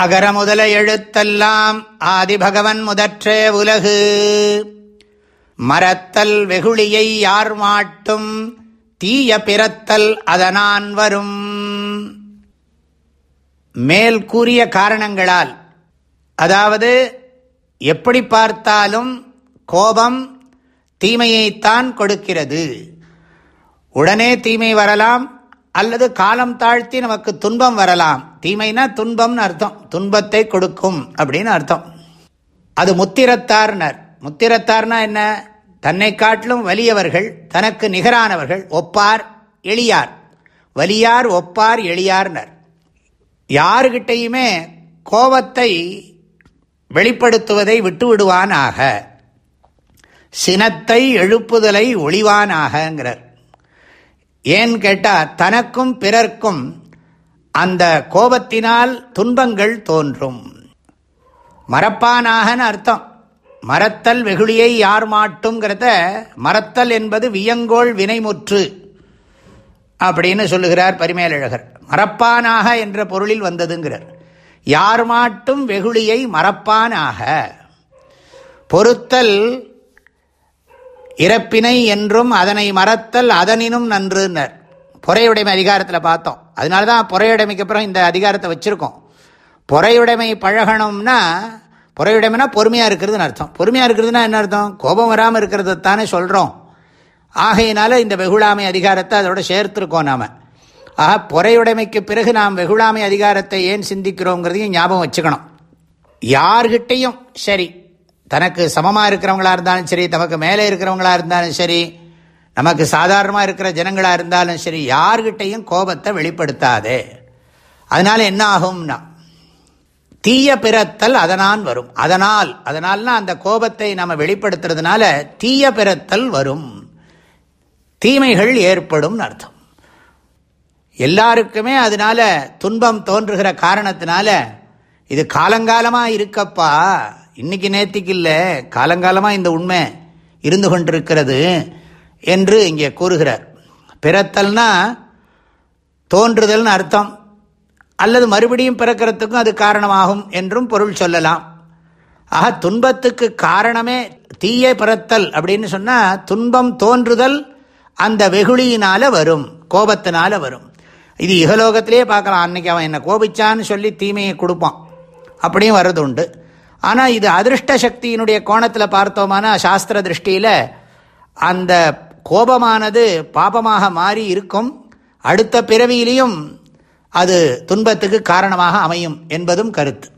அகர முதல எழுத்தெல்லாம் ஆதிபகவன் முதற்றே உலகு. மரத்தல் வெகுளியை யார் மாட்டும் தீய பிறத்தல் அதனான் வரும். மேல் கூறிய காரணங்களால் அதாவது எப்படி பார்த்தாலும் கோபம் தீமையைத்தான் கொடுக்கிறது. உடனே தீமை வரலாம் அல்லது காலம் தாழ்த்தி நமக்கு துன்பம் வரலாம். தீமைனா துன்பம்னு அர்த்தம். துன்பத்தை கொடுக்கும் அப்படின்னு அர்த்தம். அது முத்திரத்தார்னர். முத்திரத்தார்னா என்ன? தன்னை காட்டிலும் வலியவர்கள் தனக்கு நிகரானவர்கள் ஒப்பார் எளியார். வலியார் ஒப்பார் எளியார்னர். யாருகிட்டையுமே கோபத்தை வெளிப்படுத்துவதை விட்டுவிடுவானாக. சினத்தை எழுப்புதலை ஒளிவானாகங்கிறார் ஏன் கேட்டால் தனக்கும் பிறர்க்கும் அந்த கோபத்தினால் துன்பங்கள் தோன்றும். மரப்பானாகன்னு அர்த்தம். மரத்தல் வெகுளியை யார் மாட்டுங்கிறத மரத்தல் என்பது வியங்கோள் வினைமுற்று அப்படின்னு சொல்லுகிறார் பரிமேலழகர். மரப்பானாக என்ற பொருளில் வந்ததுங்கிறார். யார் மாட்டும் வெகுளியை மறப்பானாக. பொறுத்தல் இறப்பினை என்றும் அதனை மறத்தல் அதனினும் நன்றுனர் பொறையுடைமை அதிகாரத்தில் பார்த்தோம். அதனால தான் பொறையுடைமைக்கு அப்புறம் இந்த அதிகாரத்தை வச்சுருக்கோம். பொறையுடைமை பழகணும்னா பொறையுடைமைனா பொறுமையாக இருக்கிறதுன்னு அர்த்தம். பொறுமையாக இருக்கிறதுனா என்ன அர்த்தம்? கோபம் வராமல் இருக்கிறது தானே சொல்கிறோம் ஆகையினால இந்த வெகுளாமை அதிகாரத்தை அதோட சேர்த்துருக்கோம் நாம். ஆக பொறையுடைமைக்கு பிறகு நாம் வெகுளாமை அதிகாரத்தை ஏன் சிந்திக்கிறோங்கிறதையும் ஞாபகம் வச்சுக்கணும். யார்கிட்டையும் சரி தனக்கு சமமாக இருக்கிறவங்களா இருந்தாலும் சரி தமக்கு மேலே இருக்கிறவங்களா இருந்தாலும் சரி நமக்கு சாதாரணமாக இருக்கிற ஜனங்களாக இருந்தாலும் சரி யார்கிட்டையும் கோபத்தை வெளிப்படுத்தாதே. அதனால் என்ன ஆகும்னா தீய பிறத்தல் அதனால் வரும். அதனால் அதனால்னா அந்த கோபத்தை நம்ம வெளிப்படுத்துறதுனால தீய பிறத்தல் வரும். தீமைகள் ஏற்படும் அர்த்தம். எல்லாருக்குமே அதனால துன்பம் தோன்றுகிற காரணத்தினால இது காலங்காலமாக இருக்கப்பா. இன்னைக்கு நேத்திக்கு இல்லை காலங்காலமாக இந்த உண்மை இருந்து கொண்டிருக்கிறது. என்று இங்கே கூறுகிறார். பிறத்தல்னா தோன்றுதல்னு அர்த்தம். அல்லது மறுபடியும் பிறக்கிறதுக்கும் அது காரணமாகும் என்றும் பொருள் சொல்லலாம். ஆக துன்பத்துக்கு காரணமே தீய பிறத்தல் அப்படின்னு சொன்னால் துன்பம் தோன்றுதல் அந்த வெகுளியினால வரும் கோபத்தினால வரும். இது இகலோகத்திலே பார்க்கலாம். அன்னைக்கு அவன் என்னை கோபிச்சான்னு சொல்லி தீமையை கொடுப்பான். அப்படியும் வர்றது உண்டு. ஆனால் இது அதிருஷ்ட சக்தியினுடைய கோணத்தில் பார்த்தோமானா சாஸ்திர திருஷ்டியில் அந்த கோபமானது பாபமாக மாறி இருக்கும். அடுத்த பிறவியிலையும் அது துன்பத்துக்கு காரணமாக அமையும் என்பதும் கருத்து.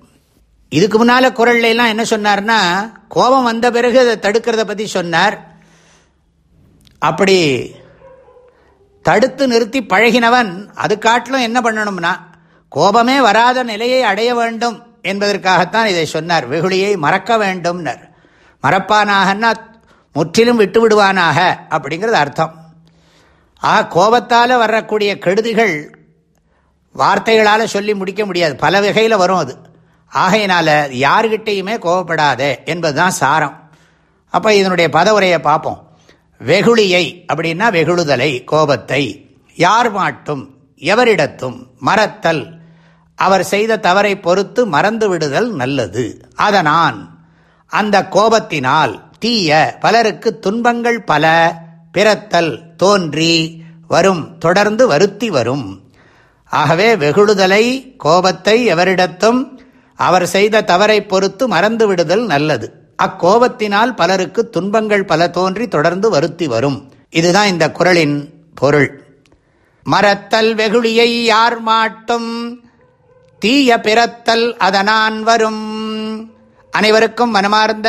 இதுக்கு முன்னால் குரல்லாம் என்ன சொன்னார்னா கோபம் வந்த பிறகு அதை தடுக்கிறத பற்றி சொன்னார். அப்படி தடுத்து நிறுத்தி பழகினவன் அது காட்டிலும் என்ன பண்ணணும்னா கோபமே வராத நிலையை அடைய வேண்டும் என்பதற்காகத்தான் இதை சொன்னார். வெகுளியை மறக்க வேண்டும்னர். மறப்பானாகன்னா முற்றிலும் விட்டு விடுவானாக அப்படிங்கிறது அர்த்தம். ஆ கோபத்தால் வரக்கூடிய கெடுதிகள் வார்த்தைகளால் சொல்லி முடிக்க முடியாது. பல வகையில் வரும் அது. ஆகையினால் யார்கிட்டையுமே கோபப்படாதே என்பதுதான் சாரம். அப்போ இதனுடைய பதவுரையை பார்ப்போம். வெகுளியை அப்படின்னா வெகுளுதலை கோபத்தை யார் மாட்டும் எவரிடத்தும் மறத்தல். அவர் செய்த தவறை பொறுத்து மறந்து விடுதல் நல்லது. அதனான் அந்த கோபத்தினால் தீய பலருக்கு துன்பங்கள் பல பிறத்தல் தோன்றி வரும் தொடர்ந்து வருத்தி வரும். ஆகவே வெகுளுதலை கோபத்தை எவரிடத்தும் அவர் செய்த தவறை பொறுத்து மறந்து விடுதல் நல்லது. அக்கோபத்தினால் பலருக்கு துன்பங்கள் பல தோன்றி தொடர்ந்து வருத்தி வரும். இதுதான் இந்த குரலின் பொருள். மறத்தல் வெகுளியை யார் மாட்டும்? தீய பிறத்தல் அதனான் வரும். அனைவருக்கும் மனமார்ந்த